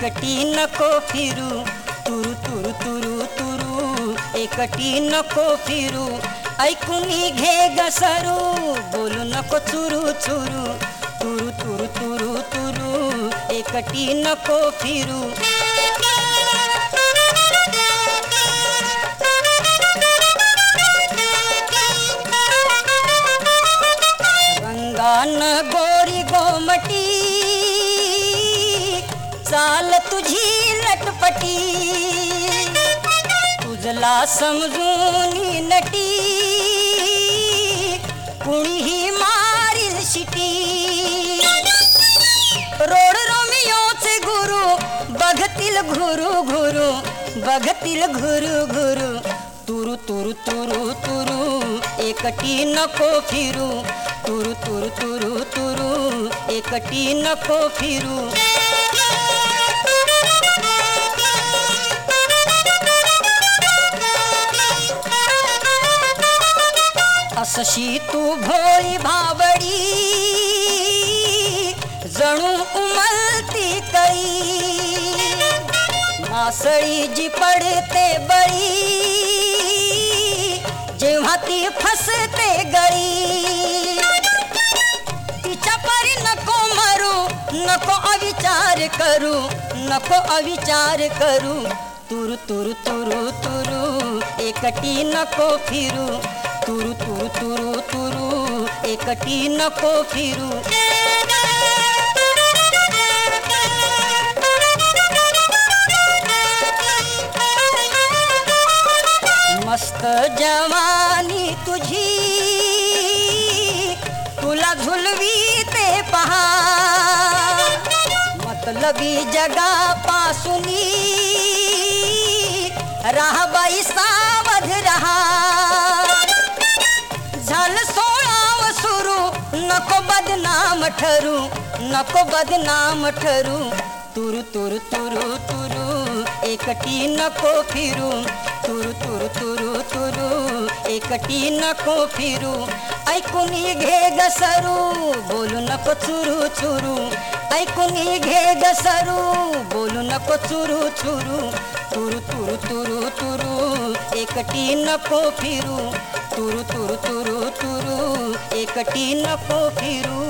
फिरू तुरु तुरु तुरु तुरु. एकटी नको फिरू ऐकूनी घे गसरू बोलू नको चुरू चुरू. तुरु तुरु तुरु तुरु. एकटी नको फिरू. रंगान गोरी गोमटी चाल तुझी लटपटी तुझला समजून नटी. कुणीही मारील शिटी. रोड रोमियोचे गुरु बघतील घुरू घुरू बघतील घुरू घुरू. तुरु तुरु तुरु तुरु एकटी नको फिरू. तुरु तुरु तुरु तुरु एकटी नको फिरू. असशी तू भोळी भावडी जणू उमलती कई मासळी जी पडते बळी जेव्हा ती फसते गळी. तिच्या परी नको मरू नको अविचार करू नको अविचार करू. तुरु तुरु तुरु तुरु एकटी नको फिरू. तुरु तुरु तुरु तुरु एकटी नको फिरू. मस्त जवानी तुझी तुला झुलवी ते पहा. मतलबी जगापासूनी राहबाई सावध रहा. ठरू नको बदनाम ठरू तुरु तुरु तुरु तुरु एकटी नको फिरू तुरु तुरु तुरु तुरु एकटी नको फिरू ऐकून घे गसरू बोलू नको चुरू चुरू ऐकून घे गसरू बोलू नको चुरू चुरू तुरु तुरु तुरु तुरु एकटी नको फिरू तुरु तुरु तुरु तुरु एकटी नको फिरू